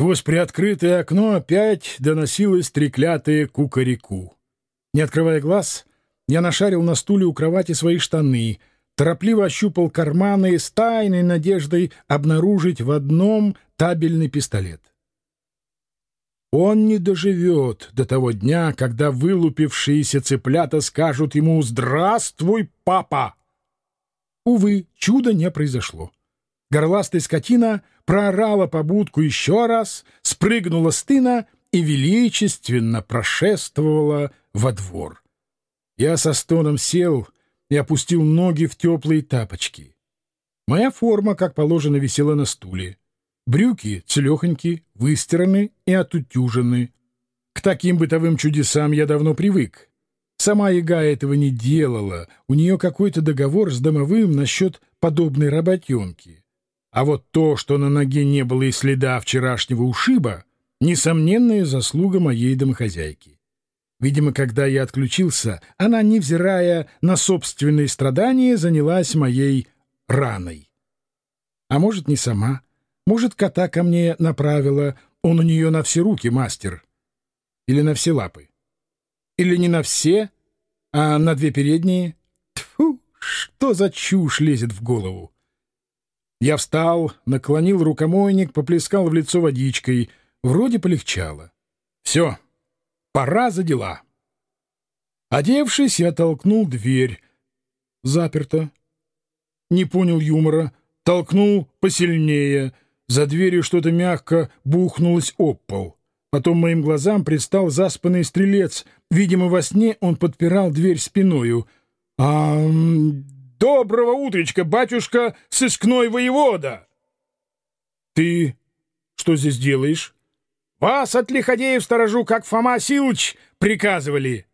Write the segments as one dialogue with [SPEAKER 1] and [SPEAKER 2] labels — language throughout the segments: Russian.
[SPEAKER 1] Сквозь приоткрытое окно опять доносилось треклятое кукареку. Не открывая глаз, я нашарил на стуле у кровати свои штаны, торопливо ощупал карманы с тайной надеждой обнаружить в одном табельный пистолет. Он не доживет до того дня, когда вылупившиеся цыплята скажут ему «Здравствуй, папа!». Увы, чуда не произошло. Горластая скотина проорала побудку еще раз, спрыгнула с тына и величественно прошествовала во двор. Я со стоном сел и опустил ноги в теплые тапочки. Моя форма, как положено, висела на стуле. Брюки целехоньки, выстираны и отутюжены. К таким бытовым чудесам я давно привык. Сама яга этого не делала, у нее какой-то договор с домовым насчет подобной работенки. А вот то, что на ноге не было и следа вчерашнего ушиба, несомненная заслуга моей домохозяйки. Видимо, когда я отключился, она, невзирая на собственные страдания, занялась моей раной. А может, не сама. Может, кота ко мне направила, он у нее на все руки мастер. Или на все лапы. Или не на все, а на две передние. Тьфу, что за чушь лезет в голову? Я встал, наклонил рукомойник, поплескал в лицо водичкой. Вроде полегчало. Все, пора за дела. Одевшись, я толкнул дверь. Заперто. Не понял юмора. Толкнул посильнее — за дверью что-то мягко бухнулось об пол. Потом моим глазам предстал заспанный стрелец. Видимо, во сне он подпирал дверь спиною. «А... доброго утречка, батюшка, сыскной воевода!» «Ты что здесь делаешь?» «Вас от лиходеев сторожу, как Фома Силыч приказывали!»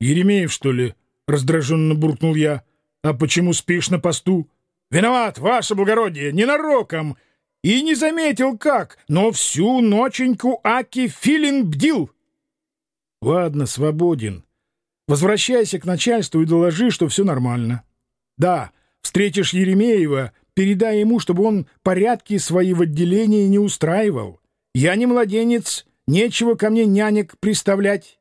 [SPEAKER 1] «Еремеев, что ли?» — раздраженно буркнул я. «А почему спишь на посту?» «Виноват, ваше благородие, ненароком!» И не заметил как, но всю ноченьку Аки Филин бдил. Ладно, свободен. Возвращайся к начальству и доложи, что все нормально. Да, встретишь Еремеева, передай ему, чтобы он порядки свои в отделении не устраивал. Я не младенец, нечего ко мне нянек приставлять.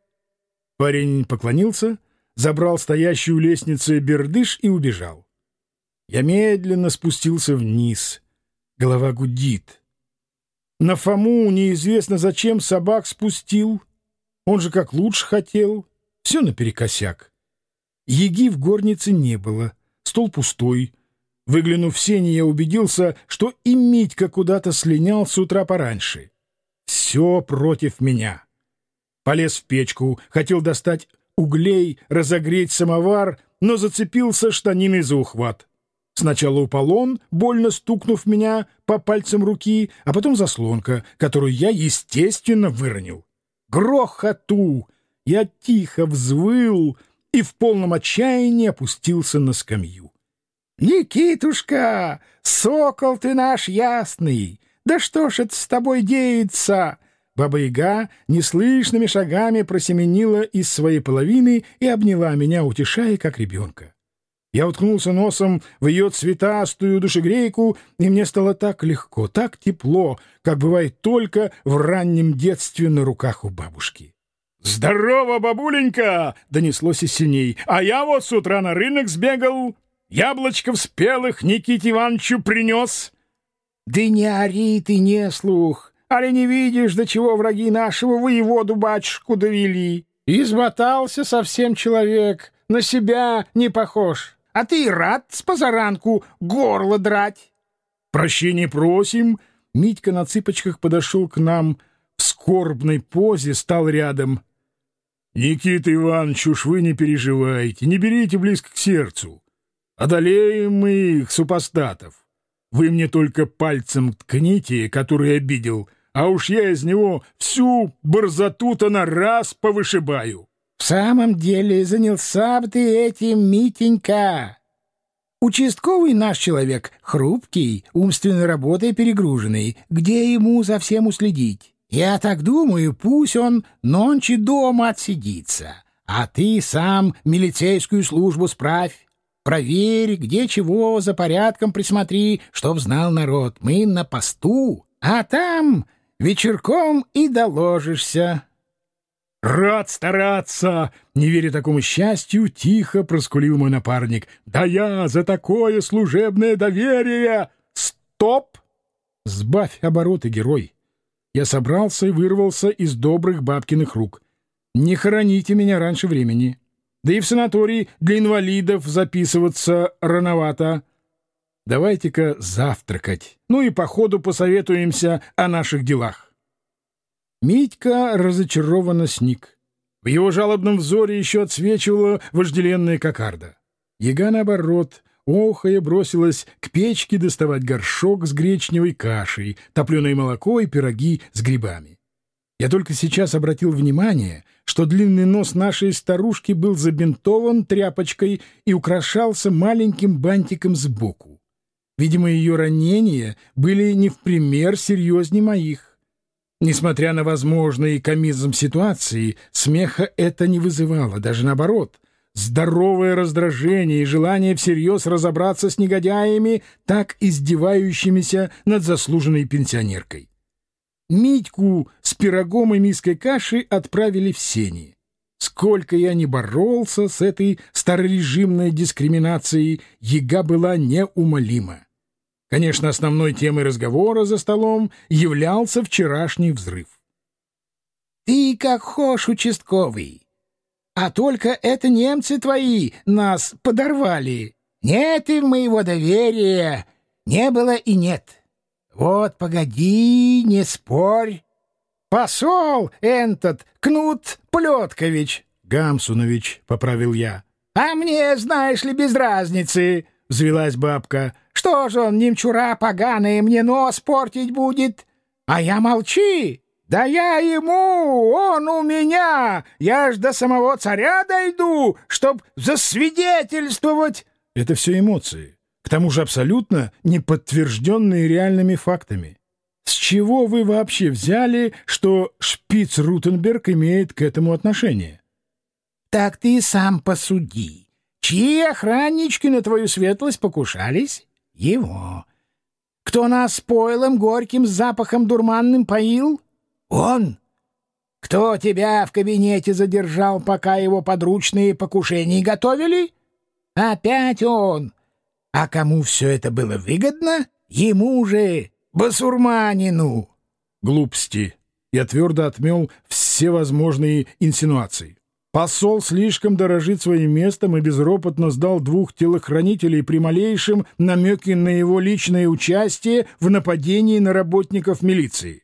[SPEAKER 1] Парень поклонился, забрал стоящую у лестницы бердыш и убежал. Я медленно спустился вниз — Голова гудит. На Фому неизвестно зачем собак спустил. Он же как лучше хотел. Все наперекосяк. Еги в горнице не было. Стол пустой. Выглянув в сени, я убедился, что и Митька куда-то слинял с утра пораньше. Все против меня. Полез в печку, хотел достать углей, разогреть самовар, но зацепился штаниной за ухват. Сначала упал он, больно стукнув меня по пальцам руки, а потом заслонка, которую я, естественно, выронил. Грохоту! Я тихо взвыл и в полном отчаянии опустился на скамью. «Никитушка, сокол ты наш ясный! Да что ж это с тобой деется?» Баба-яга неслышными шагами просеменила из своей половины и обняла меня, утешая, как ребенка. Я уткнулся носом в ее цветастую душегрейку, и мне стало так легко, так тепло, как бывает только в раннем детстве на руках у бабушки. «Здорово, бабуленька!» — донеслось из синей. «А я вот с утра на рынок сбегал, яблочков спелых Никите Ивановичу принес». «Да не ори ты, не слух, али не видишь, до чего враги нашего воеводу батюшку довели. Измотался совсем человек, на себя не похож» а ты рад с позаранку горло драть. Прощения просим. Митька на цыпочках подошел к нам, в скорбной позе стал рядом. Никита Иванович, уж вы не переживайте, не берите близко к сердцу. Одолеем мы их, супостатов. Вы мне только пальцем ткните, который обидел, а уж я из него всю борзоту-то на раз повышибаю. В самом деле занялся бы ты этим, Митенька. Участковый наш человек хрупкий, умственной работой перегруженный. Где ему за всем уследить? Я так думаю, пусть он нонче дома отсидится. А ты сам милицейскую службу справь. Проверь, где чего, за порядком присмотри, чтоб знал народ. Мы на посту, а там
[SPEAKER 2] вечерком и доложишься.
[SPEAKER 1] «Рад стараться!» — не веря такому счастью, тихо проскулил мой напарник. «Да я за такое служебное доверие!» «Стоп!» «Сбавь обороты, герой!» Я собрался и вырвался из добрых бабкиных рук. «Не хороните меня раньше времени. Да и в санаторий для инвалидов записываться рановато. Давайте-ка завтракать. Ну и по ходу посоветуемся о наших делах». Митька разочарованно сник. В его жалобном взоре еще отсвечивала вожделенная кокарда. Яга, наоборот, охая бросилась к печке доставать горшок с гречневой кашей, топленое молоко и пироги с грибами. Я только сейчас обратил внимание, что длинный нос нашей старушки был забинтован тряпочкой и украшался маленьким бантиком сбоку. Видимо, ее ранения были не в пример серьезнее моих. Несмотря на возможный комизм ситуации, смеха это не вызывало, даже наоборот. Здоровое раздражение и желание всерьез разобраться с негодяями, так издевающимися над заслуженной пенсионеркой. Митьку с пирогом и миской каши отправили в сени. Сколько я не боролся с этой старорежимной дискриминацией, яга была неумолима. Конечно, основной темой разговора за столом являлся вчерашний взрыв.
[SPEAKER 2] «Ты как хошь, участковый! А только это немцы твои нас подорвали. Нет им моего доверия, не было и нет. Вот погоди, не спорь. Посол этот, Кнут Плеткович!»
[SPEAKER 1] «Гамсунович», — поправил я.
[SPEAKER 2] «А мне, знаешь ли, без разницы!» — взвелась бабка. Что же он, немчура поганая, мне нос портить будет? А я молчи! Да я ему, он у меня! Я ж до самого царя дойду, чтоб засвидетельствовать!»
[SPEAKER 1] Это все эмоции, к тому же абсолютно не подтвержденные реальными фактами. С чего вы вообще взяли, что шпиц Рутенберг имеет к этому отношение?
[SPEAKER 2] Так ты сам посуди. Чьи охраннички на твою светлость покушались? Его. Кто нас пойлом горьким запахом дурманным поил? Он. Кто тебя в кабинете задержал, пока его подручные покушения готовили? Опять он. А кому все это было выгодно? Ему же, басурманину.
[SPEAKER 1] Глупости. Я твердо отмел все возможные инсинуации. Посол слишком дорожит своим местом и безропотно сдал двух телохранителей при малейшем намеке на его личное участие в нападении на работников милиции.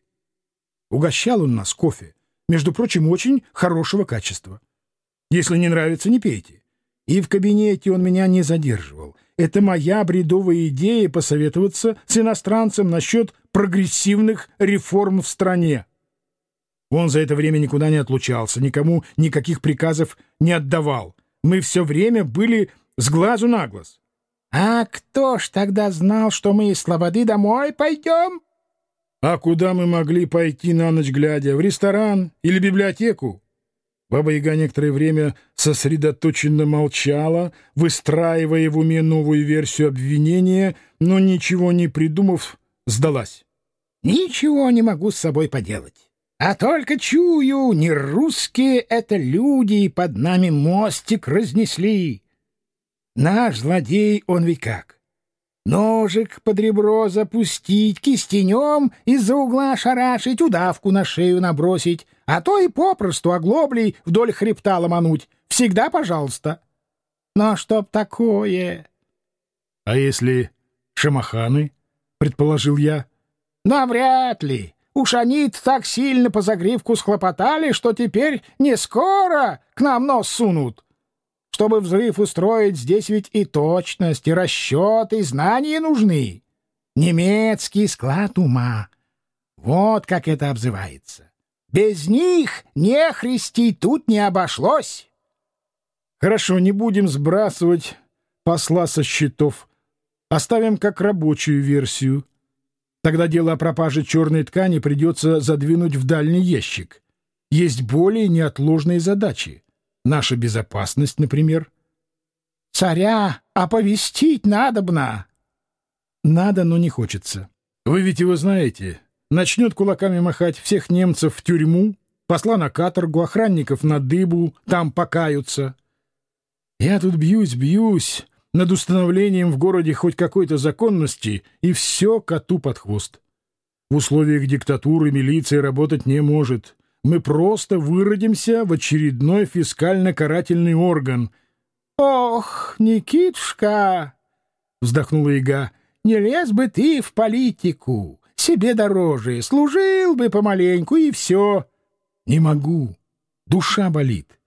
[SPEAKER 1] Угощал он нас кофе, между прочим, очень хорошего качества. Если не нравится, не пейте. И в кабинете он меня не задерживал. Это моя бредовая идея посоветоваться с иностранцем насчет прогрессивных реформ в стране. Он за это время никуда не отлучался, никому никаких приказов не отдавал. Мы все время были с глазу на глаз.
[SPEAKER 2] — А кто ж тогда знал, что мы из Слободы домой пойдем?
[SPEAKER 1] — А куда мы могли пойти на ночь глядя? В ресторан или библиотеку? Баба-яга некоторое время сосредоточенно молчала, выстраивая в уме новую версию обвинения, но, ничего не придумав, сдалась.
[SPEAKER 2] — Ничего не могу с собой поделать. А только чую, не русские это люди, и под нами мостик разнесли. Наш злодей, он ведь как? Ножик под ребро запустить, кистенем из-за угла шарашить, удавку на шею набросить, а то и попросту оглоблей вдоль хребта ломануть. Всегда пожалуйста. Но чтоб такое...
[SPEAKER 1] — А если шамаханы? — предположил я.
[SPEAKER 2] — Навряд ли. Уж они так сильно по загривку схлопотали, что теперь не скоро к нам нос сунут. Чтобы взрыв устроить, здесь ведь и точность, и расчет, и знания нужны. Немецкий склад ума. Вот как это обзывается. Без них не христи тут не обошлось.
[SPEAKER 1] Хорошо, не будем сбрасывать посла со счетов. Оставим как рабочую версию. Тогда дело о пропаже черной ткани придется задвинуть в дальний ящик. Есть более неотложные задачи. Наша безопасность, например.
[SPEAKER 2] Царя оповестить надобно.
[SPEAKER 1] Надо, но не хочется. Вы ведь его знаете. начнет кулаками махать всех немцев в тюрьму, посла на каторгу, охранников на дыбу, там покаются. Я тут бьюсь, бьюсь над установлением в городе хоть какой-то законности, и все коту под хвост. В условиях диктатуры милиция работать не может. Мы просто выродимся в очередной фискально-карательный орган.
[SPEAKER 2] — Ох, Никитушка! — вздохнула Ига. — Не лез бы ты в политику. Себе дороже. Служил бы помаленьку, и все.
[SPEAKER 1] — Не могу. Душа болит.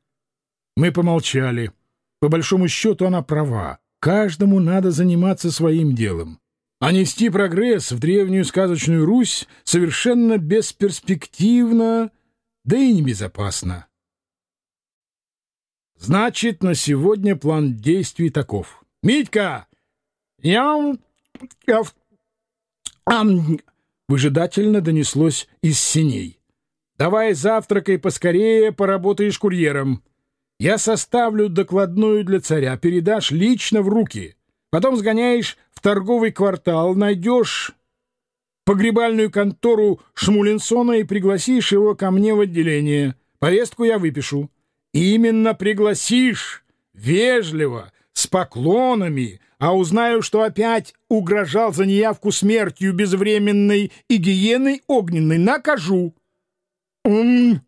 [SPEAKER 1] Мы помолчали. По большому счету она права. Каждому надо заниматься своим делом. А нести прогресс в древнюю сказочную Русь совершенно бесперспективно, да и небезопасно. Значит, на сегодня план действий таков. «Митька! Я... я... Выжидательно донеслось из синей. «Давай завтракай поскорее, поработаешь курьером. Я составлю докладную для царя, передашь лично в руки». Потом сгоняешь в торговый квартал, найдешь погребальную контору Шмулинсона и пригласишь его ко мне в отделение. Повестку я выпишу. Именно пригласишь, вежливо, с поклонами, а узнаю, что опять угрожал за неявку смертью безвременной и гиеной огненной, накажу. «М-м-м!»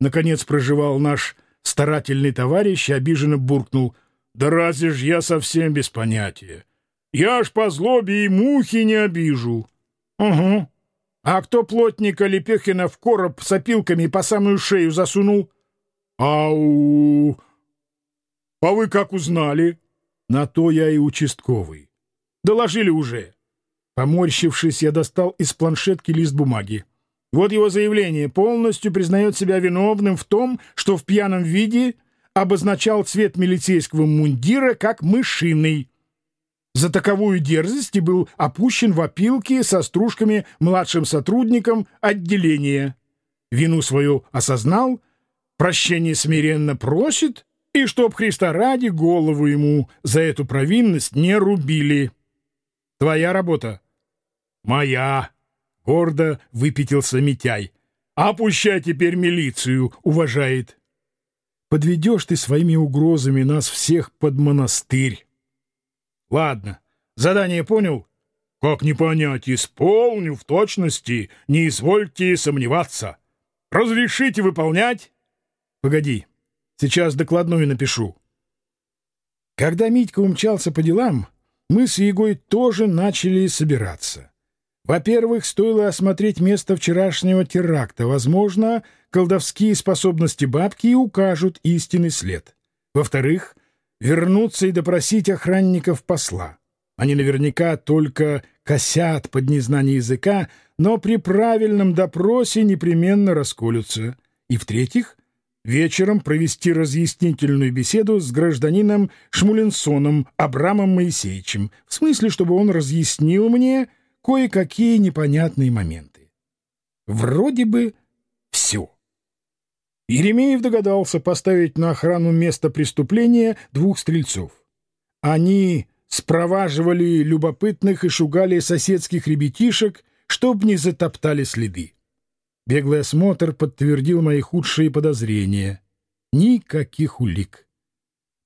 [SPEAKER 1] Наконец проживал наш старательный товарищ и обиженно буркнул — да разве ж я совсем без понятия? Я ж по злобе и мухи не обижу. Угу. А кто плотника Лепехина в короб с опилками по самую шею засунул? Ау! А вы как узнали? На то я и участковый. Доложили уже. Поморщившись, я достал из планшетки лист бумаги. Вот его заявление. Полностью признает себя виновным в том, что в пьяном виде обозначал цвет милицейского мундира как мышиный. За таковую дерзость и был опущен в опилки со стружками младшим сотрудником отделения. Вину свою осознал, прощение смиренно просит, и чтоб Христа ради голову ему за эту провинность не рубили. Твоя работа? Моя. Гордо выпятился Митяй. А пущай теперь милицию уважает. Подведешь ты своими угрозами нас всех под монастырь. Ладно, задание понял? Как не понять, исполню в точности, не извольте сомневаться. Разрешите выполнять? Погоди, сейчас докладную напишу. Когда Митька умчался по делам, мы с Егой тоже начали собираться. Во-первых, стоило осмотреть место вчерашнего теракта. Возможно, колдовские способности бабки укажут истинный след. Во-вторых, вернуться и допросить охранников посла. Они наверняка только косят под незнание языка, но при правильном допросе непременно расколются. И в-третьих, вечером провести разъяснительную беседу с гражданином Шмулинсоном Абрамом Моисеевичем, в смысле, чтобы он разъяснил мне, кое-какие непонятные моменты. Вроде бы все. Еремеев догадался поставить на охрану места преступления двух стрельцов. Они спроваживали любопытных и шугали соседских ребятишек, чтоб не затоптали следы. Беглый осмотр подтвердил мои худшие подозрения. Никаких улик.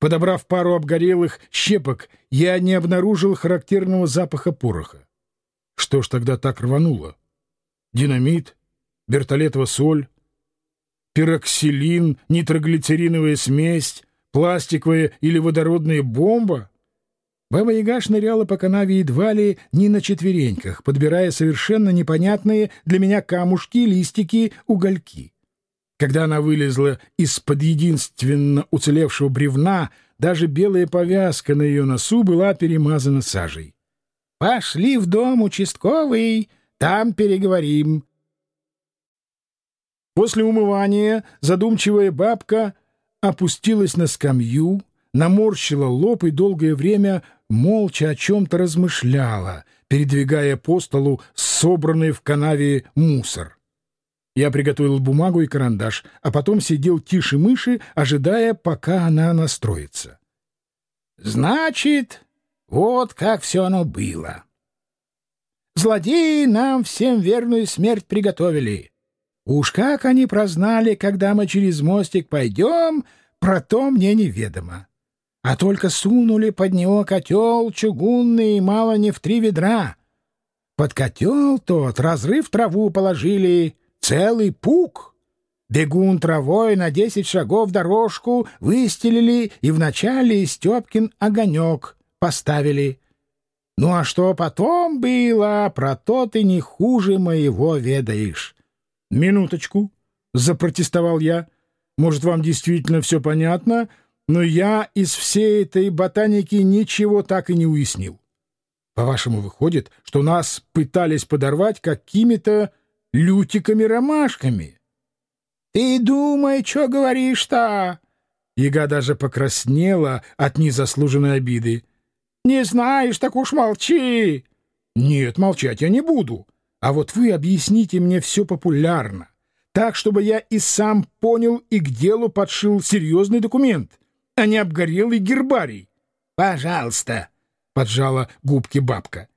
[SPEAKER 1] Подобрав пару обгорелых щепок, я не обнаружил характерного запаха пороха. Что ж тогда так рвануло? Динамит, бертолетова соль, пироксилин, нитроглицериновая смесь, пластиковая или водородная бомба? Баба-яга шныряла по канаве едва ли не на четвереньках, подбирая совершенно непонятные для меня камушки, листики, угольки. Когда она вылезла из-под единственно уцелевшего бревна, даже белая повязка на ее носу была перемазана сажей. Пошли в дом участковый, там переговорим. После умывания задумчивая бабка опустилась на скамью, наморщила лоб и долгое время молча о чем-то размышляла, передвигая по столу собранный в канаве мусор. Я приготовил бумагу и карандаш, а потом сидел тише мыши, ожидая, пока она настроится. — Значит, вот как все оно было.
[SPEAKER 2] Злодеи нам всем верную смерть приготовили. Уж как они прознали, когда мы через мостик пойдем, про то мне неведомо. А только сунули под него котел чугунный мало не в три ведра. Под котел тот, разрыв траву положили, целый пук. Бегун травой на десять шагов дорожку выстелили и вначале Степкин огонек поставили. Ну а что потом было, про то ты не хуже моего ведаешь.
[SPEAKER 1] — Минуточку, — запротестовал я. — Может, вам действительно все понятно, но я из всей этой ботаники ничего так и не уяснил. По-вашему, выходит, что нас пытались подорвать какими-то лютиками-ромашками?
[SPEAKER 2] — Ты думай, что говоришь-то?
[SPEAKER 1] Яга даже покраснела от незаслуженной обиды.
[SPEAKER 2] Не знаешь, так уж молчи.
[SPEAKER 1] Нет, молчать я не буду. А вот вы объясните мне все популярно, так, чтобы я и сам понял и к делу подшил серьезный документ, а не обгорелый гербарий.
[SPEAKER 2] Пожалуйста, — поджала губки бабка.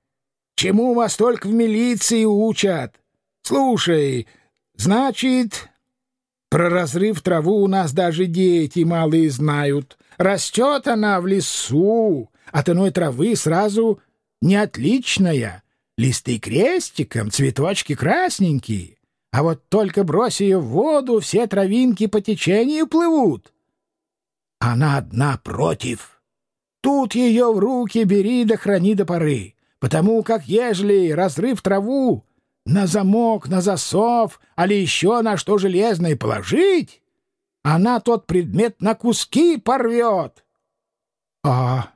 [SPEAKER 2] Чему вас только в милиции учат? Слушай, значит, про разрыв траву у нас даже дети малые знают. Растет она в лесу, от иной травы сразу не отличная. Листы крестиком, цветочки красненькие. А вот только брось ее в воду, все травинки по течению плывут. Она одна против. Тут ее в руки бери да храни до поры, потому как ежели разрыв траву на замок, на засов, али еще на что железное положить, она тот предмет на куски порвет.
[SPEAKER 1] — А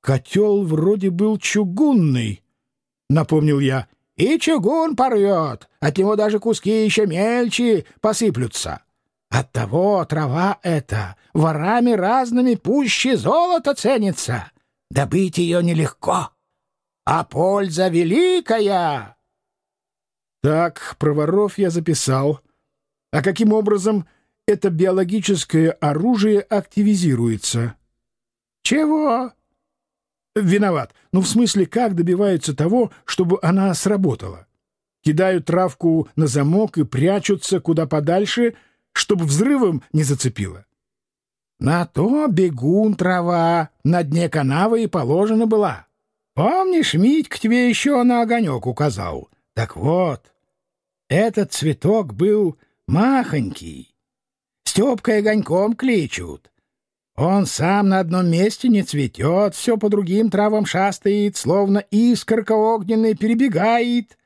[SPEAKER 1] Котел вроде был чугунный, — напомнил я.
[SPEAKER 2] — И чугун порвет, от него даже куски еще мельче посыплются. Оттого трава эта ворами разными пуще золота ценится. Добыть ее нелегко, а польза великая.
[SPEAKER 1] Так, про воров я записал. А каким образом это биологическое оружие активизируется?
[SPEAKER 2] — Чего?
[SPEAKER 1] Виноват. Ну, в смысле, как добиваются того, чтобы она сработала? Кидают травку на замок и прячутся куда подальше, чтобы взрывом не зацепило.
[SPEAKER 2] На то бегун трава на дне канавы и положена была. Помнишь, Митька тебе еще на огонек указал? Так вот, этот цветок был махонький. Степкой огоньком кличут. Он сам на одном месте не цветет, все по другим травам шастает, словно искорка огненная перебегает.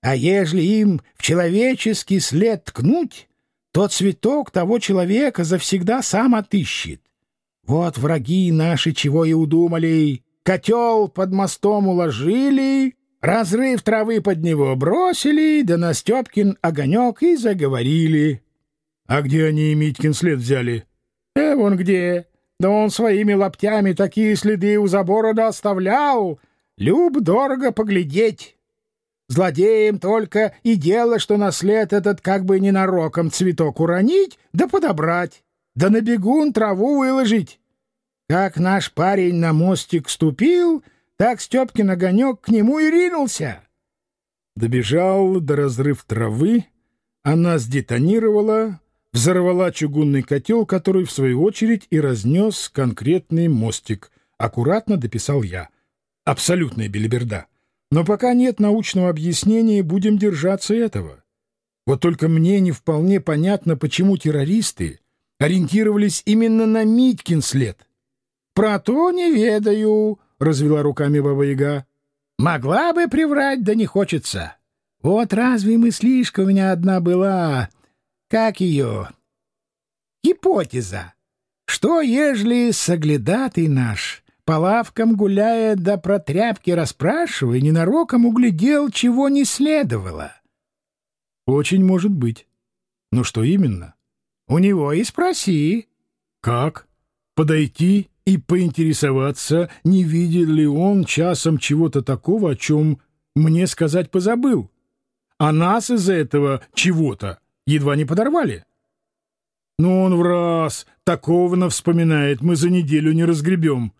[SPEAKER 2] А ежели им в человеческий след ткнуть, то цветок того человека завсегда сам отыщет. Вот враги наши чего и удумали. Котел под мостом уложили, разрыв травы под него бросили, да на Степкин огонек и заговорили.
[SPEAKER 1] — А где они Митькин след взяли?
[SPEAKER 2] — Э, вон где. Да он своими лаптями такие следы у забора да оставлял. Люб дорого поглядеть. Злодеям только и дело, что на след этот как бы ненароком цветок уронить да подобрать, да на бегун траву выложить. Как наш парень на мостик ступил, так Степкин огонек к нему и ринулся.
[SPEAKER 1] Добежал до разрыв травы, она сдетонировала, взорвала чугунный котел, который, в свою очередь, и разнес конкретный мостик. Аккуратно дописал я. Абсолютная белиберда. Но пока нет научного объяснения, будем держаться этого. Вот только мне не вполне понятно, почему террористы ориентировались именно на Митькин след.
[SPEAKER 2] — Про то не ведаю, — развела руками Баба-Яга. — Могла бы приврать, да не хочется. Вот разве мыслишка у меня одна была как ее? Гипотеза. Что, ежели соглядатый наш, по лавкам гуляя да про тряпки расспрашивая, ненароком углядел, чего не следовало?
[SPEAKER 1] Очень может быть. Но что именно?
[SPEAKER 2] У него и спроси.
[SPEAKER 1] Как? Подойти и поинтересоваться, не видел ли он часом чего-то такого, о чем мне сказать позабыл? А нас из-за этого чего-то едва не подорвали. Ну он в раз, такого вспоминает, мы за неделю не разгребем.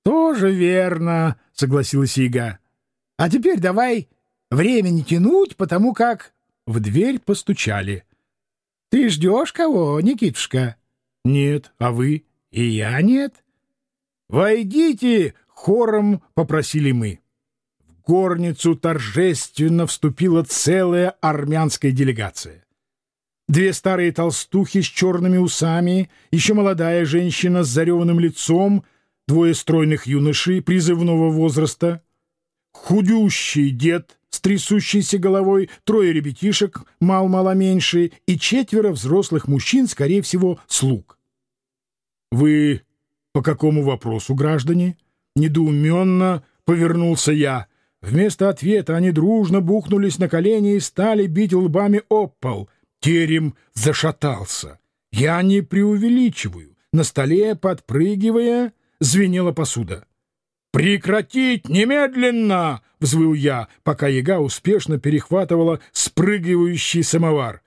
[SPEAKER 2] — Тоже верно, — согласилась Ига. — А теперь давай время не тянуть, потому как...» В дверь постучали. «Ты ждешь кого, Никитушка?»
[SPEAKER 1] «Нет, а вы?»
[SPEAKER 2] «И я нет».
[SPEAKER 1] «Войдите!» — хором попросили мы. В горницу торжественно вступила целая армянская делегация. Две старые толстухи с черными усами, еще молодая женщина с зареванным лицом, двое стройных юношей призывного возраста, худющий дед с трясущейся головой, трое ребятишек, мал-мало меньше, и четверо взрослых мужчин, скорее всего, слуг. «Вы по какому вопросу, граждане?» Недоуменно повернулся я. Вместо ответа они дружно бухнулись на колени и стали бить лбами об пол. Терем зашатался. Я не преувеличиваю. На столе, подпрыгивая, звенела посуда. «Прекратить немедленно!» — взвыл я, пока яга успешно перехватывала спрыгивающий самовар.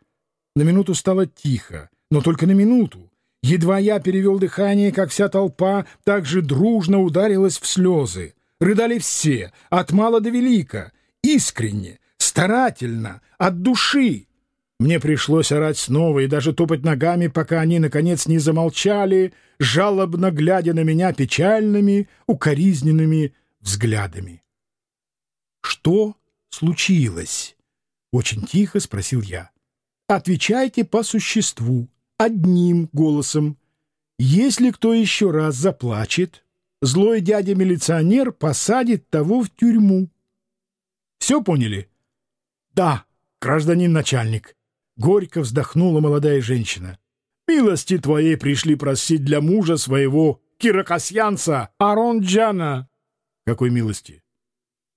[SPEAKER 1] На минуту стало тихо, но только на минуту. Едва я перевел дыхание, как вся толпа также дружно ударилась в слезы. Рыдали все, от мала до велика, искренне, старательно, от души. Мне пришлось орать снова и даже топать ногами, пока они, наконец, не замолчали, жалобно глядя на меня печальными, укоризненными взглядами. «Что случилось?» — очень тихо спросил я. «Отвечайте по существу, одним голосом. Если кто еще раз заплачет, злой дядя-милиционер посадит того в тюрьму. Все поняли? Да, гражданин начальник. Горько вздохнула молодая женщина. Милости твоей пришли просить для мужа своего кирокосьянца Аронджана. Какой милости?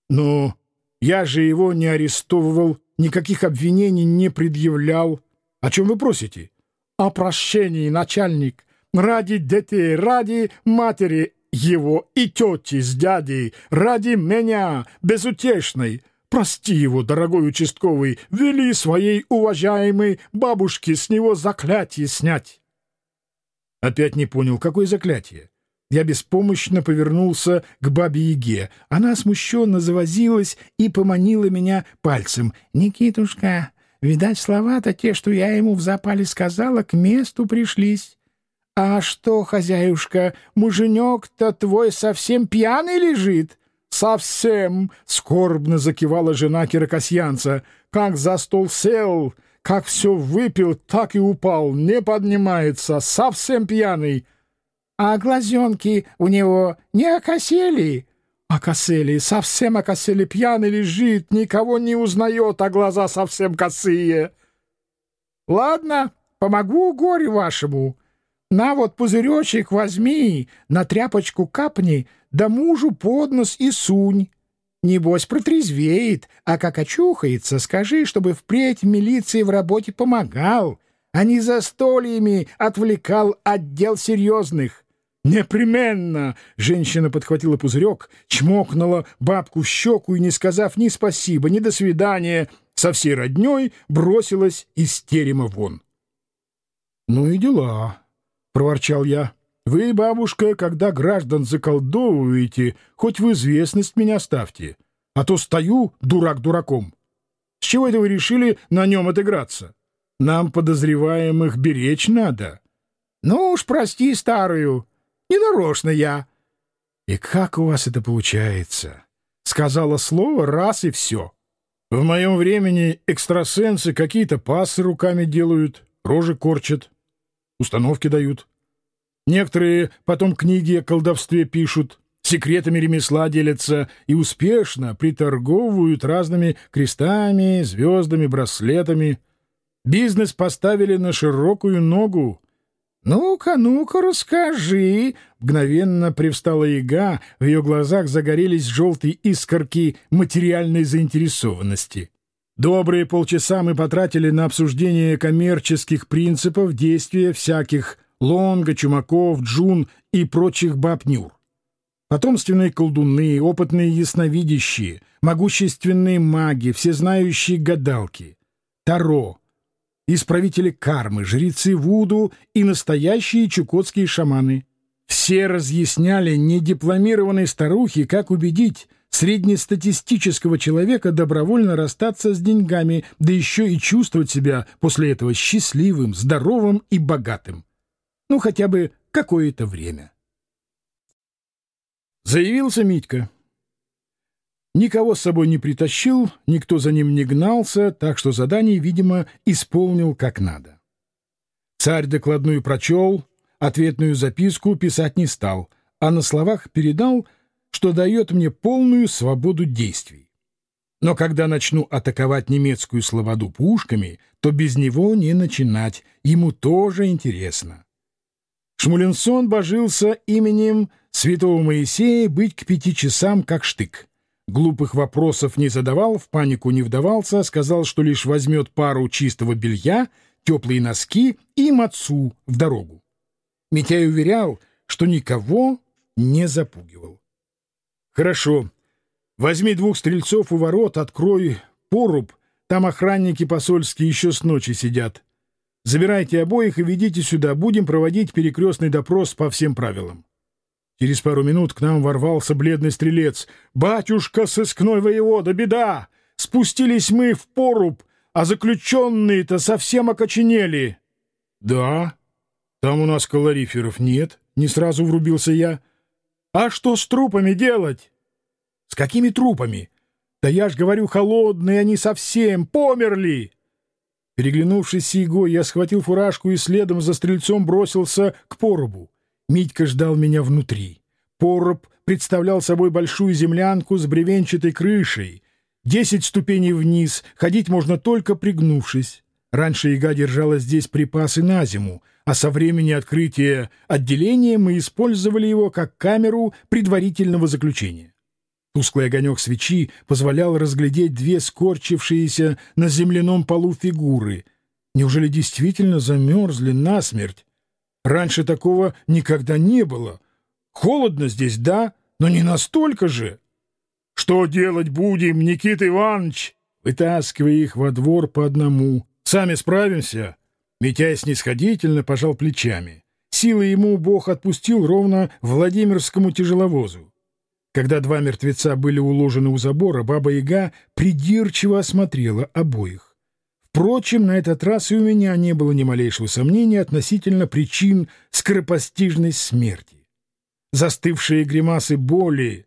[SPEAKER 1] Ну, я же его не арестовывал, никаких обвинений не предъявлял. О чем вы просите? О прощении, начальник. Ради детей, ради матери его и тети с дядей, ради меня, безутешной. Прости его, дорогой участковый, вели своей уважаемой бабушке с него заклятие снять. Опять не понял, какое заклятие? Я беспомощно повернулся к бабе-яге. Она смущенно завозилась и поманила меня пальцем. «Никитушка, видать, слова-то те, что я ему в запале сказала, к месту пришлись. А что, хозяюшка, муженек-то твой совсем пьяный лежит?» «Совсем!» — скорбно закивала жена кирокосьянца. «Как за стол сел, как все выпил, так и упал, не поднимается, совсем пьяный». «А глазенки у него не окосели?» «Окосели, совсем окосели, пьяный лежит, никого не узнает, а глаза совсем косые». «Ладно, помогу горе вашему. На вот пузыречек возьми, на тряпочку капни, да мужу под нос и сунь. Небось, протрезвеет, а как очухается, скажи, чтобы впредь милиции в работе помогал, а не за стольями отвлекал отдел серьезных. «Непременно!» — женщина подхватила пузырек, чмокнула бабку в щеку и, не сказав ни спасибо, ни до свидания, со всей родней бросилась из терема вон. «Ну и дела», — проворчал я. Вы, бабушка, когда граждан заколдовываете, хоть в известность меня ставьте, а то стою дурак дураком. С чего это вы решили на нем отыграться? Нам подозреваемых беречь надо. Ну уж прости старую, ненарочно я. И как у вас это получается? Сказала слово раз и все. В моем времени экстрасенсы какие-то пасы руками делают, рожи корчат, установки дают. Некоторые потом книги о колдовстве пишут, секретами ремесла делятся и успешно приторговывают разными крестами, звездами, браслетами. Бизнес поставили на широкую ногу. «Ну-ка, ну-ка, расскажи!» Мгновенно привстала яга, в ее глазах загорелись желтые искорки материальной заинтересованности. Добрые полчаса мы потратили на обсуждение коммерческих принципов действия всяких Лонга, Чумаков, Джун и прочих бабнюр. Потомственные колдуны, опытные ясновидящие, могущественные маги, всезнающие гадалки, Таро, исправители кармы, жрецы Вуду и настоящие чукотские шаманы. Все разъясняли недипломированной старухе, как убедить среднестатистического человека добровольно расстаться с деньгами, да еще и чувствовать себя после этого счастливым, здоровым и богатым. Ну, хотя бы какое-то время. Заявился Митька. Никого с собой не притащил, никто за ним не гнался, так что задание, видимо, исполнил как надо. Царь докладную прочел, ответную записку писать не стал, а на словах передал, что дает мне полную свободу действий. Но когда начну атаковать немецкую слободу пушками, то без него не начинать, ему тоже интересно. Шмуленсон божился именем святого Моисея быть к пяти часам как штык. Глупых вопросов не задавал, в панику не вдавался, сказал, что лишь возьмет пару чистого белья, теплые носки и мацу в дорогу. Митяй уверял, что никого не запугивал. «Хорошо. Возьми двух стрельцов у ворот, открой поруб, там охранники посольские еще с ночи сидят. Забирайте обоих и ведите сюда, будем проводить перекрестный допрос по всем правилам». Через пару минут к нам ворвался бледный стрелец. «Батюшка, сыскной воевода, беда! Спустились мы в поруб, а заключенные-то совсем окоченели!» «Да, там у нас калориферов нет», — не сразу врубился я. «А что с трупами делать?» «С какими трупами?» «Да я ж говорю, холодные они совсем, померли!» Переглянувшись с Его, я схватил фуражку и следом за стрельцом бросился к порубу. Митька ждал меня внутри. Пороб представлял собой большую землянку с бревенчатой крышей. Десять ступеней вниз, ходить можно только пригнувшись. Раньше яга держала здесь припасы на зиму, а со времени открытия отделения мы использовали его как камеру предварительного заключения. Тусклый огонек свечи позволял разглядеть две скорчившиеся на земляном полу фигуры. Неужели действительно замерзли насмерть? Раньше такого никогда не было. Холодно здесь, да, но не настолько же. Что делать будем, Никита Иванович? Вытаскивая их во двор по одному. Сами справимся. Митяй снисходительно пожал плечами. Силы ему Бог отпустил ровно Владимирскому тяжеловозу. Когда два мертвеца были уложены у забора, Баба-Яга придирчиво осмотрела обоих. Впрочем, на этот раз и у меня не было ни малейшего сомнения относительно причин скоропостижной смерти. Застывшие гримасы боли,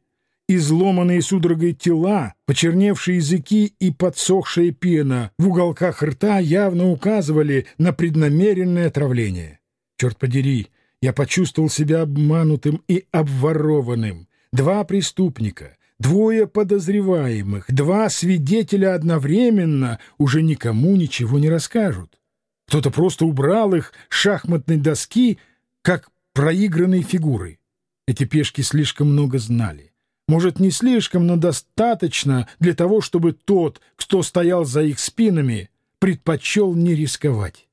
[SPEAKER 1] изломанные судорогой тела, почерневшие языки и подсохшая пена в уголках рта явно указывали на преднамеренное отравление. Черт подери, я почувствовал себя обманутым и обворованным. Два преступника, Двое подозреваемых, два свидетеля одновременно уже никому ничего не расскажут. Кто-то просто убрал их с шахматной доски, как проигранные фигуры. Эти пешки слишком много знали. Может, не слишком, но достаточно для того, чтобы тот, кто стоял за их спинами, предпочел не рисковать.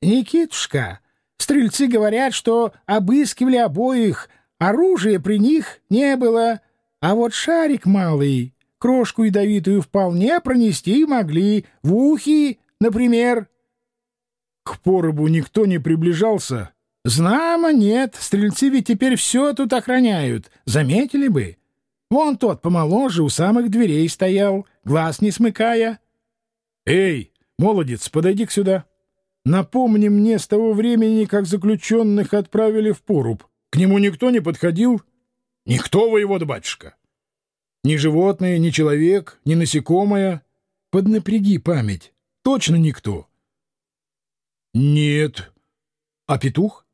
[SPEAKER 2] «Никитушка, стрельцы говорят, что обыскивали обоих, оружия при них не было». А вот шарик малый, крошку ядовитую вполне пронести могли, в ухи, например.
[SPEAKER 1] К поробу никто не приближался?
[SPEAKER 2] Знамо нет, стрельцы ведь теперь все тут охраняют, заметили бы. Вон тот помоложе у самых дверей стоял, глаз не смыкая.
[SPEAKER 1] Эй, молодец, подойди-ка сюда. Напомни мне с того времени, как заключенных отправили в поруб. К нему никто не подходил? Никто, воевода батюшка. Ни животное, ни человек, ни насекомое. Поднапряги память. Точно никто. Нет. А петух?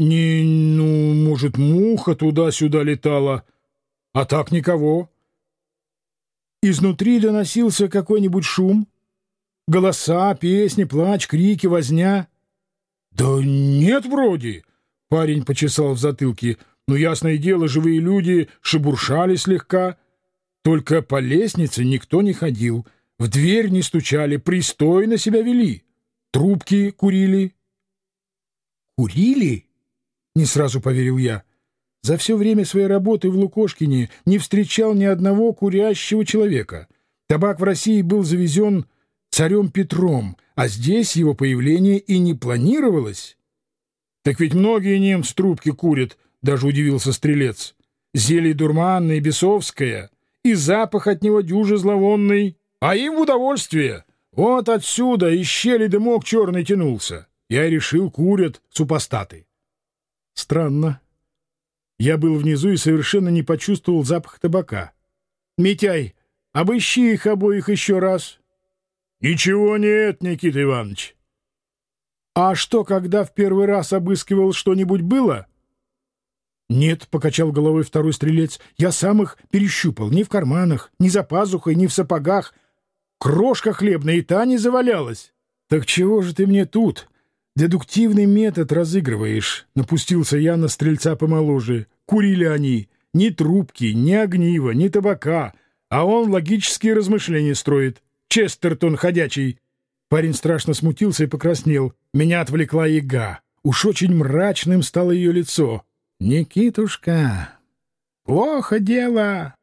[SPEAKER 1] Не, ну, может, муха туда-сюда летала. А так никого. Изнутри доносился какой-нибудь шум. Голоса, песни, плач, крики, возня. Да нет вроде. Парень почесал в затылке. Но, ясное дело, живые люди шебуршали слегка. Только по лестнице никто не ходил, в дверь не стучали, пристойно себя вели. Трубки курили. «Курили?» — не сразу поверил я. За все время своей работы в Лукошкине не встречал ни одного курящего человека. Табак в России был завезен царем Петром, а здесь его появление и не планировалось. Так ведь многие немцы трубки курят — даже удивился стрелец. Зелье дурманное, бесовское, и запах от него дюже зловонный, а им в удовольствие. Вот отсюда из щели дымок черный тянулся. Я решил, курят супостаты. Странно. Я был внизу и совершенно не почувствовал запах табака. «Митяй, обыщи их обоих еще раз». «Ничего нет, Никита Иванович». «А что, когда в первый раз обыскивал, что-нибудь было?» «Нет», — покачал головой второй стрелец, — «я сам их перещупал. Ни в карманах, ни за пазухой, ни в сапогах. Крошка хлебная и та не завалялась». «Так чего же ты мне тут? Дедуктивный метод разыгрываешь», — напустился я на стрельца помоложе. «Курили они. Ни трубки, ни огнива, ни табака. А он логические размышления строит. Честертон ходячий». Парень страшно смутился и покраснел. Меня отвлекла яга. Уж очень мрачным стало ее лицо. «Никитушка, плохо дело.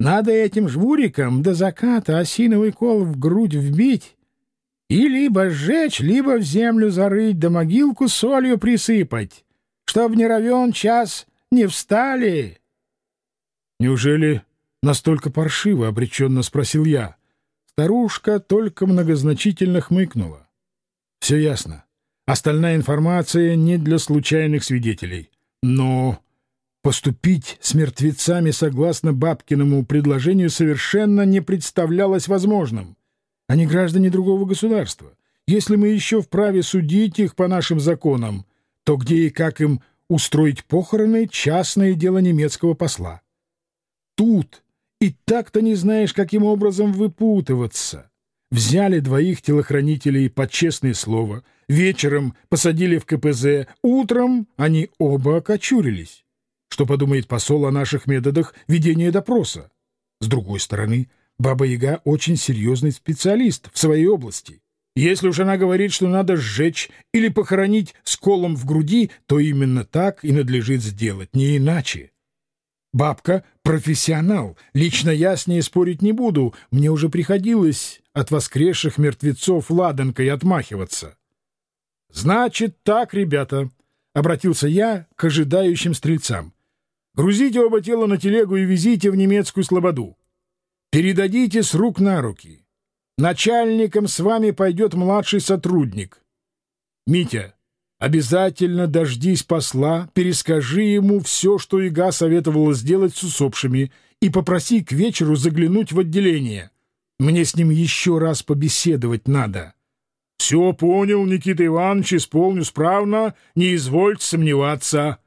[SPEAKER 1] Надо этим жмурикам до заката осиновый кол в грудь вбить и либо сжечь, либо в землю зарыть, да могилку солью присыпать, чтоб не равен час не встали». «Неужели настолько паршиво?» — обреченно спросил я. Старушка только многозначительно хмыкнула. «Все ясно. Остальная информация не для случайных свидетелей». Но поступить с мертвецами согласно Бабкиному предложению совершенно не представлялось возможным. Они граждане другого государства. Если мы еще вправе судить их по нашим законам, то где и как им устроить похороны — частное дело немецкого посла. Тут и так-то не знаешь, каким образом выпутываться. Взяли двоих телохранителей под честное слово, вечером посадили в КПЗ, утром они оба окочурились. Что подумает посол о наших методах ведения допроса? С другой стороны, Баба-Яга очень серьезный специалист в своей области. Если уж она говорит, что надо сжечь или похоронить с колом в груди, то именно так и надлежит сделать, не иначе. Бабка — профессионал. Лично я с ней спорить не буду. Мне уже приходилось от воскресших мертвецов ладанкой отмахиваться. — Значит так, ребята, — обратился я к ожидающим стрельцам. — Грузите оба тела на телегу и везите в немецкую слободу. Передадите с рук на руки. Начальником с вами пойдет младший сотрудник. Митя, Обязательно дождись посла, перескажи ему все, что Ига советовала сделать с усопшими, и попроси к вечеру заглянуть в отделение. Мне с ним еще раз побеседовать надо. — Все понял, Никита Иванович, исполню справно, не извольте сомневаться.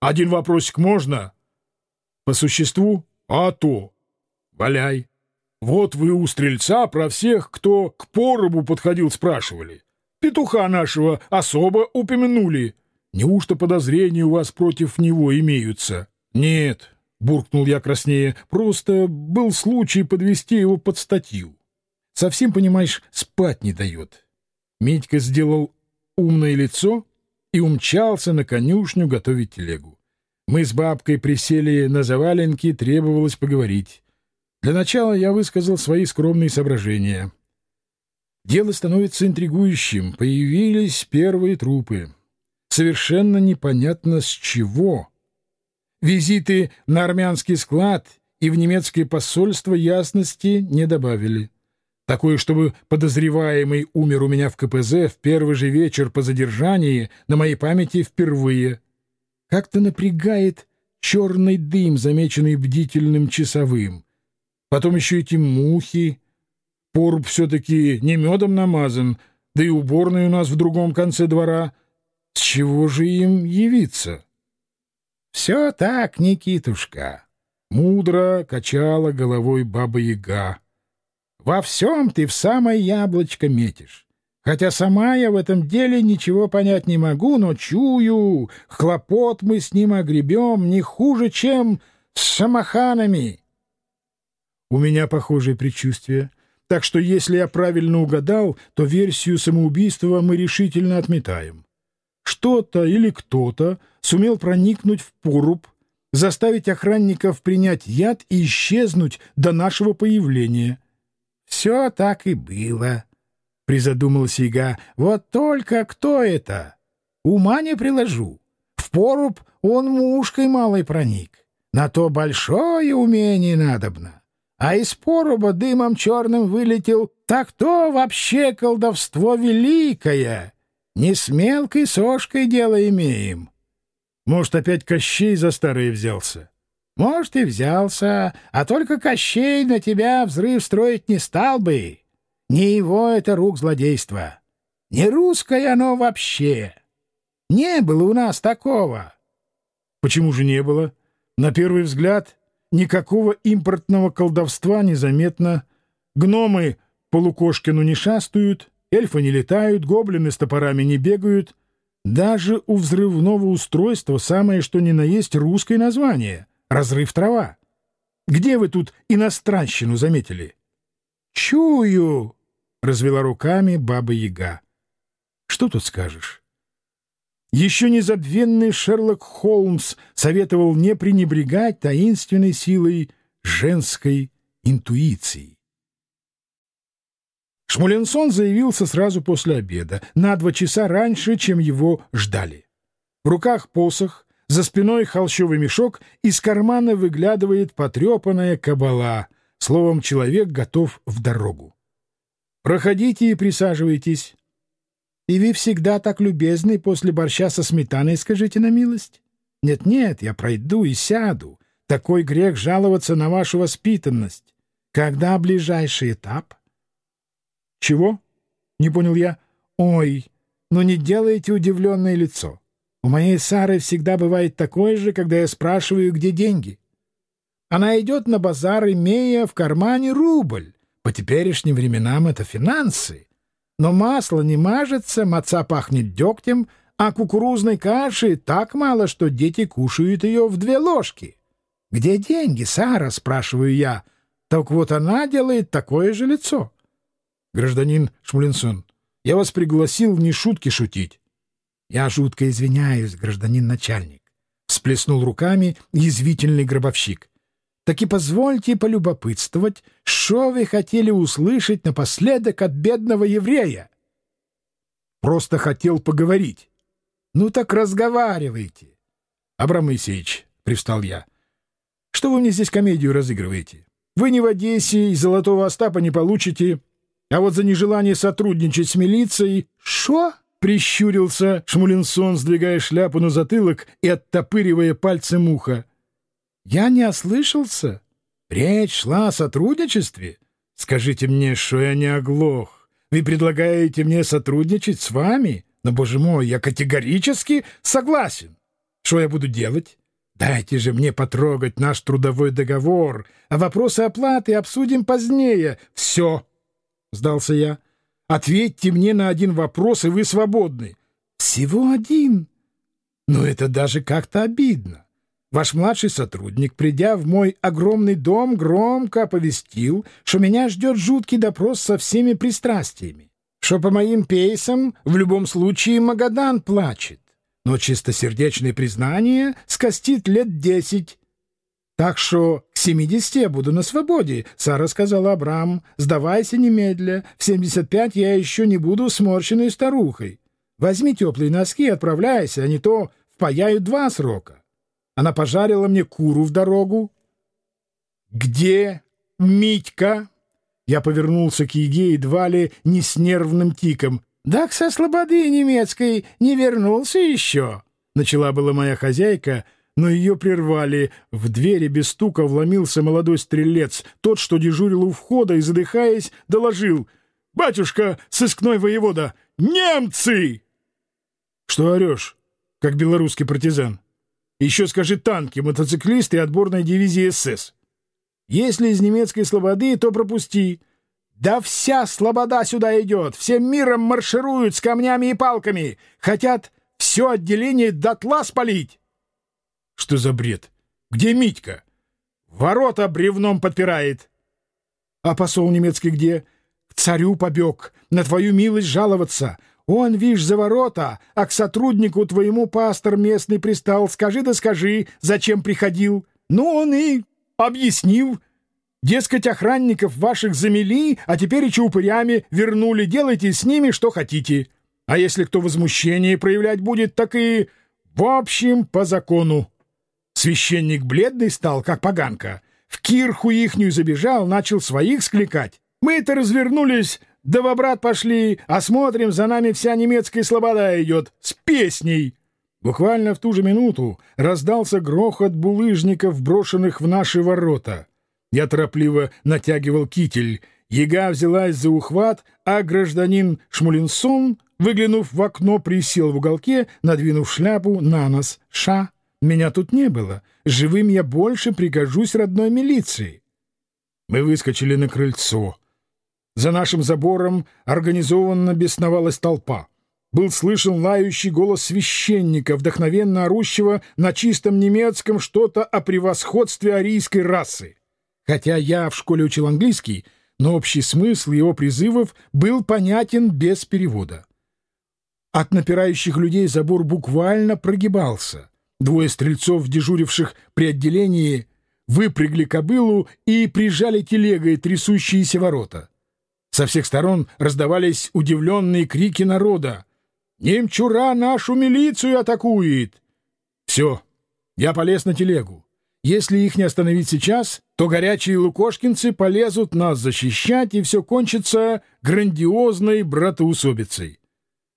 [SPEAKER 1] Один вопросик можно? — По существу? — А то. — Валяй. Вот вы у стрельца про всех, кто к поробу подходил, спрашивали. Петуха нашего особо упомянули. Неужто подозрения у вас против него имеются? Нет, — буркнул я краснее, — просто был случай подвести его под статью. Совсем, понимаешь, спать не дает. Митька сделал умное лицо и умчался на конюшню готовить телегу. Мы с бабкой присели на заваленки, требовалось поговорить. Для начала я высказал свои скромные соображения. Дело становится интригующим. Появились первые трупы. Совершенно непонятно с чего. Визиты на армянский склад и в немецкое посольство ясности не добавили. Такое, чтобы подозреваемый умер у меня в КПЗ в первый же вечер по задержании, на моей памяти впервые. Как-то напрягает черный дым, замеченный бдительным часовым. Потом еще эти мухи, Поруб все-таки не медом намазан, да и уборная у нас в другом конце двора. С чего же им явиться? — Все так, Никитушка. Мудро качала головой баба-яга. Во всем ты в самое яблочко метишь. Хотя сама я в этом деле ничего понять не могу, но чую, хлопот мы с ним огребем не хуже, чем с шамаханами. У меня похожее предчувствие. Так что если я правильно угадал, то версию самоубийства мы решительно отметаем. Что-то или кто-то сумел проникнуть в поруб, заставить охранников принять яд и исчезнуть до нашего появления. — Все так и было, — призадумался Ига. — Вот только кто это? Ума не приложу. В поруб он мушкой малой проник.
[SPEAKER 2] На то большое умение надобно. А из пороба дымом черным вылетел, так то вообще колдовство великое. Не с мелкой сошкой дело имеем.
[SPEAKER 1] Может, опять Кощей за старое взялся?
[SPEAKER 2] Может, и взялся, а только Кощей на тебя взрыв строить не стал бы. Не его это рук злодейства. Не русское оно вообще. Не было у нас такого.
[SPEAKER 1] Почему же не было? На первый взгляд никакого импортного колдовства незаметно. Гномы полукошкину не шастают, эльфы не летают, гоблины с топорами не бегают. Даже у взрывного устройства самое что ни на есть русское название — «Разрыв трава». Где вы тут иностранщину заметили?
[SPEAKER 2] «Чую!» — развела руками баба-яга.
[SPEAKER 1] «Что тут скажешь?» Еще незабвенный Шерлок Холмс советовал не пренебрегать таинственной силой женской интуиции. Шмуленсон заявился сразу после обеда, на два часа раньше, чем его ждали. В руках посох, за спиной холщовый мешок, из кармана выглядывает потрепанная кабала. Словом, человек готов в дорогу. «Проходите и присаживайтесь», и вы всегда так любезны после борща со сметаной, скажите на милость? Нет-нет, я пройду и сяду. Такой грех жаловаться на вашу воспитанность. Когда ближайший этап? Чего? Не понял я. Ой, ну не делайте удивленное лицо. У моей Сары всегда бывает такое же, когда я спрашиваю, где деньги. Она идет на базар, имея в кармане рубль. По теперешним временам это финансы. Но масло не мажется, маца пахнет дегтем, а кукурузной каши так мало, что дети кушают ее в две ложки. «Где деньги, Сара?» — спрашиваю я. Так вот она делает такое же лицо. «Гражданин Шмулинсон, я вас пригласил не шутки шутить». «Я жутко извиняюсь, гражданин начальник», — всплеснул руками язвительный гробовщик. Так и позвольте полюбопытствовать, что вы хотели услышать напоследок от бедного еврея. Просто хотел поговорить. Ну так разговаривайте. Абрам Моисеевич, — привстал я, — что вы мне здесь комедию разыгрываете? Вы ни в Одессе и Золотого Остапа не получите, а вот за нежелание сотрудничать с милицией... Шо? — прищурился Шмулинсон, сдвигая шляпу на затылок и оттопыривая пальцем ухо. Я не ослышался. Речь шла о сотрудничестве. Скажите мне, что я не оглох. Вы предлагаете мне сотрудничать с вами? Но, боже мой, я категорически согласен. Что я буду делать? Дайте же мне потрогать наш трудовой договор, а вопросы оплаты обсудим позднее. Все, — сдался я. Ответьте мне на один вопрос, и вы свободны. Всего один. Но это даже как-то обидно. Ваш младший сотрудник, придя в мой огромный дом, громко оповестил, что меня ждет жуткий допрос со всеми пристрастиями, что по моим пейсам в любом случае Магадан плачет, но чистосердечное признание скостит лет десять. Так что к семидесяти я буду на свободе, — Сара сказала Абрам. Сдавайся немедля. В семьдесят пять я еще не буду сморщенной старухой. Возьми теплые носки и отправляйся, а не то впаяют два срока. Она пожарила мне куру в дорогу. «Где Митька?» Я повернулся к Еге едва ли не с нервным тиком. «Так со слободы немецкой не вернулся еще!» Начала была моя хозяйка, но ее прервали. В двери без стука вломился молодой стрелец, тот, что дежурил у входа, и, задыхаясь, доложил. «Батюшка, сыскной воевода, немцы!» «Что орешь, как белорусский партизан?» Еще скажи танки, мотоциклисты и отборная дивизия СС. Если из немецкой слободы, то пропусти. Да вся слобода сюда идет, всем миром маршируют с камнями и палками, хотят все отделение дотла спалить. Что за бред? Где Митька? Ворота бревном подпирает. А посол немецкий где? К царю побег, на твою милость жаловаться. Он, вишь, за ворота, а к сотруднику твоему пастор местный пристал. Скажи да скажи, зачем приходил. Ну, он и объяснил. Дескать, охранников ваших замели, а теперь и упырями вернули. Делайте с ними, что хотите. А если кто возмущение проявлять будет, так и... В общем, по закону. Священник бледный стал, как поганка. В кирху ихнюю забежал, начал своих скликать. Мы-то развернулись, да в обрат пошли, а смотрим, за нами вся немецкая слобода идет, с песней. Буквально в ту же минуту раздался грохот булыжников, брошенных в наши ворота. Я торопливо натягивал китель. Яга взялась за ухват, а гражданин Шмулинсон, выглянув в окно, присел в уголке, надвинув шляпу на нос. «Ша, меня тут не было. Живым я больше пригожусь родной милиции». Мы выскочили на крыльцо. За нашим забором организованно бесновалась толпа был слышен лающий голос священника, вдохновенно орущего на чистом немецком что-то о превосходстве арийской расы. Хотя я в школе учил английский, но общий смысл его призывов был понятен без перевода. От напирающих людей забор буквально прогибался. Двое стрельцов, дежуривших при отделении, выпрягли кобылу и прижали телегой трясущиеся ворота. Со всех сторон раздавались удивленные крики народа. Немчура нашу милицию атакует. Все, я полез на телегу. Если их не остановить сейчас, то горячие лукошкинцы полезут нас защищать, и все кончится грандиозной братоусобицей.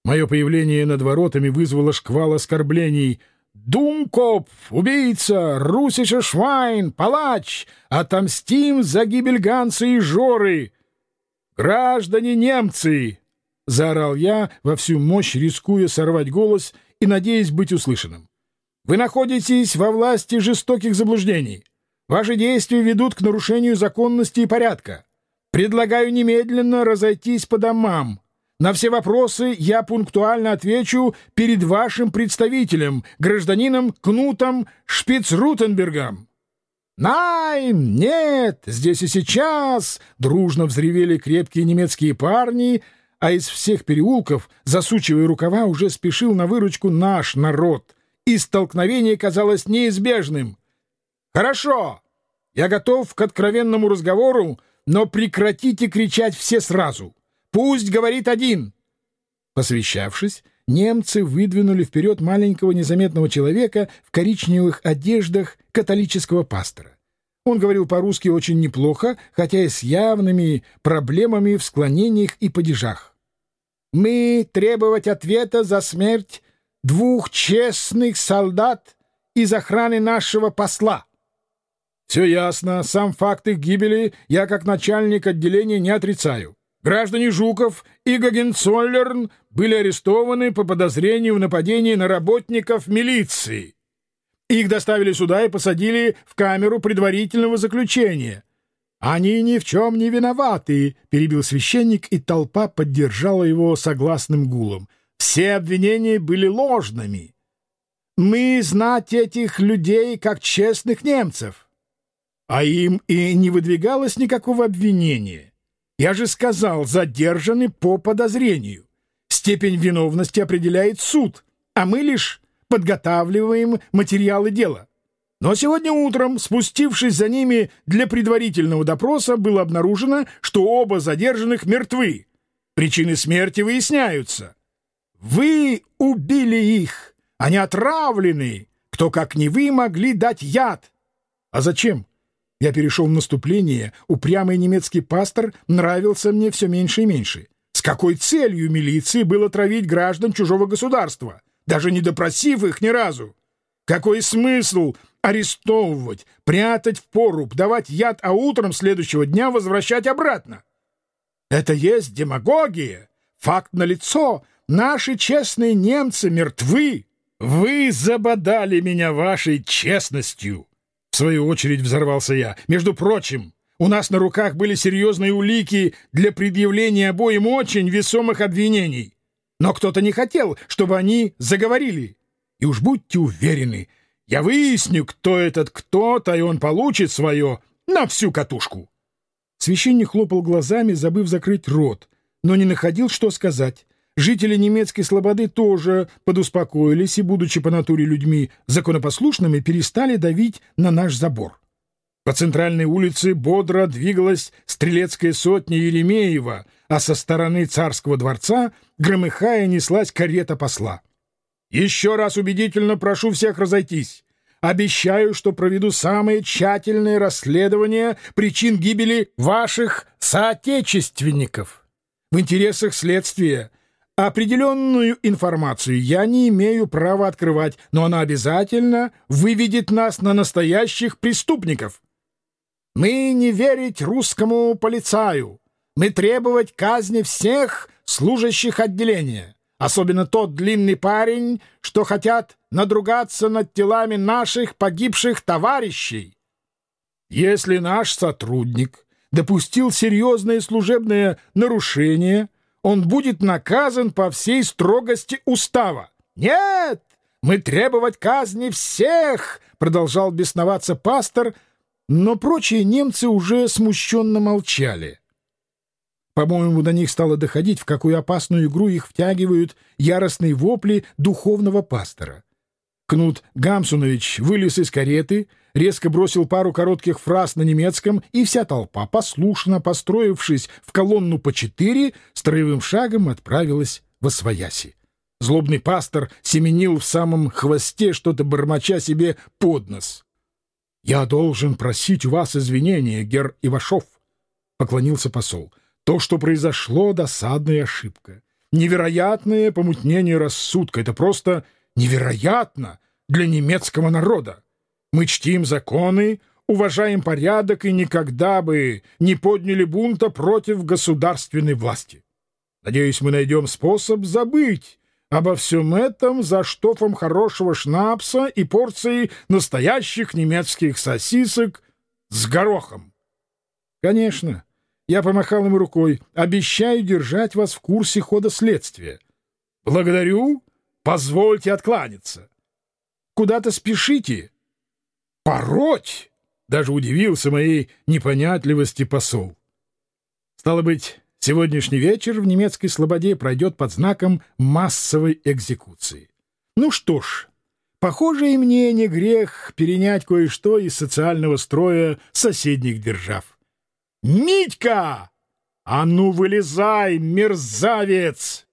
[SPEAKER 1] Мое появление над воротами вызвало шквал оскорблений. «Думкоп! Убийца! Русиша Швайн! Палач! Отомстим за гибель Ганса и Жоры! Граждане немцы! — заорал я во всю мощь, рискуя сорвать голос и надеясь быть услышанным. «Вы находитесь во власти жестоких заблуждений. Ваши действия ведут к нарушению законности и порядка. Предлагаю немедленно разойтись по домам. На все вопросы я пунктуально отвечу перед вашим представителем, гражданином Кнутом Шпицрутенбергом». «Найн! Нет! Здесь и сейчас!» — дружно взревели крепкие немецкие парни — а из всех переулков, засучивая рукава, уже спешил на выручку наш народ, и столкновение казалось неизбежным. «Хорошо, я готов к откровенному разговору, но прекратите кричать все сразу. Пусть говорит один». Посвящавшись, немцы выдвинули вперед маленького незаметного человека в коричневых одеждах католического пастора. Он говорил по-русски очень неплохо, хотя и с явными проблемами в склонениях и падежах. «Мы требовать ответа за смерть двух честных солдат из охраны нашего посла». «Все ясно. Сам факт их гибели я, как начальник отделения, не отрицаю. Граждане Жуков и Гагенцоллерн были арестованы по подозрению в нападении на работников милиции». Их доставили сюда и посадили в камеру предварительного заключения. Они ни в чем не виноваты, — перебил священник, и толпа поддержала его согласным гулом. Все обвинения были ложными. Мы знать этих людей как честных немцев. А им и не выдвигалось никакого обвинения. Я же сказал, задержаны по подозрению. Степень виновности определяет суд, а мы лишь подготавливаем материалы дела. Но сегодня утром, спустившись за ними для предварительного допроса, было обнаружено, что оба задержанных мертвы. Причины смерти выясняются. Вы убили их, они отравлены. Кто, как не вы, могли дать яд? А зачем? Я перешел в наступление, упрямый немецкий пастор нравился мне все меньше и меньше. С какой целью милиции было травить граждан чужого государства? даже не допросив их ни разу. Какой смысл арестовывать, прятать в поруб, давать яд, а утром следующего дня возвращать обратно? Это есть демагогия. Факт налицо. Наши честные немцы мертвы. Вы забодали меня вашей честностью. В свою очередь взорвался я. Между прочим, у нас на руках были серьезные улики для предъявления обоим очень весомых обвинений. Но кто-то не хотел, чтобы они заговорили. И уж будьте уверены, я выясню, кто этот кто-то, и он получит свое на всю катушку. Священник хлопал глазами, забыв закрыть рот, но не находил, что сказать. Жители немецкой слободы тоже подуспокоились и, будучи по натуре людьми законопослушными, перестали давить на наш забор. По центральной улице бодро двигалась стрелецкая сотня Еремеева, а со стороны царского дворца, громыхая, неслась карета посла. «Еще раз убедительно прошу всех разойтись. Обещаю, что проведу самое тщательное расследование причин гибели ваших соотечественников. В интересах следствия определенную информацию я не имею права открывать, но она обязательно выведет нас на настоящих преступников. Мы не верить русскому полицаю. Мы требовать казни всех служащих отделения особенно тот длинный парень, что хотят надругаться над телами наших погибших товарищей. Если наш сотрудник допустил серьезное служебное нарушение, он будет наказан по всей строгости устава. Нет, мы требовать казни всех, продолжал бесноваться пастор, но прочие немцы уже смущенно молчали. По-моему, до них стало доходить, в какую опасную игру их втягивают яростные вопли духовного пастора. Кнут Гамсунович вылез из кареты, резко бросил пару коротких фраз на немецком, и вся толпа, послушно построившись в колонну по четыре, строевым шагом отправилась во свояси. Злобный пастор семенил в самом хвосте, что-то бормоча себе под нос. — Я должен просить у вас извинения, гер Ивашов, — поклонился посол. То, что произошло, досадная ошибка. Невероятное помутнение рассудка. Это просто невероятно для немецкого народа. Мы чтим законы, уважаем порядок и никогда бы не подняли бунта против государственной власти. Надеюсь, мы найдем способ забыть обо всем этом за штофом хорошего шнапса и порцией настоящих немецких сосисок с горохом. Конечно, я помахал ему рукой. «Обещаю держать вас в курсе хода следствия». «Благодарю. Позвольте откланяться». «Куда-то спешите». «Пороть!» — даже удивился моей непонятливости посол. Стало быть, сегодняшний вечер в немецкой слободе пройдет под знаком массовой экзекуции. Ну что ж, похоже, и мне не грех перенять кое-что из социального строя соседних держав. «Митька! А ну, вылезай, мерзавец!»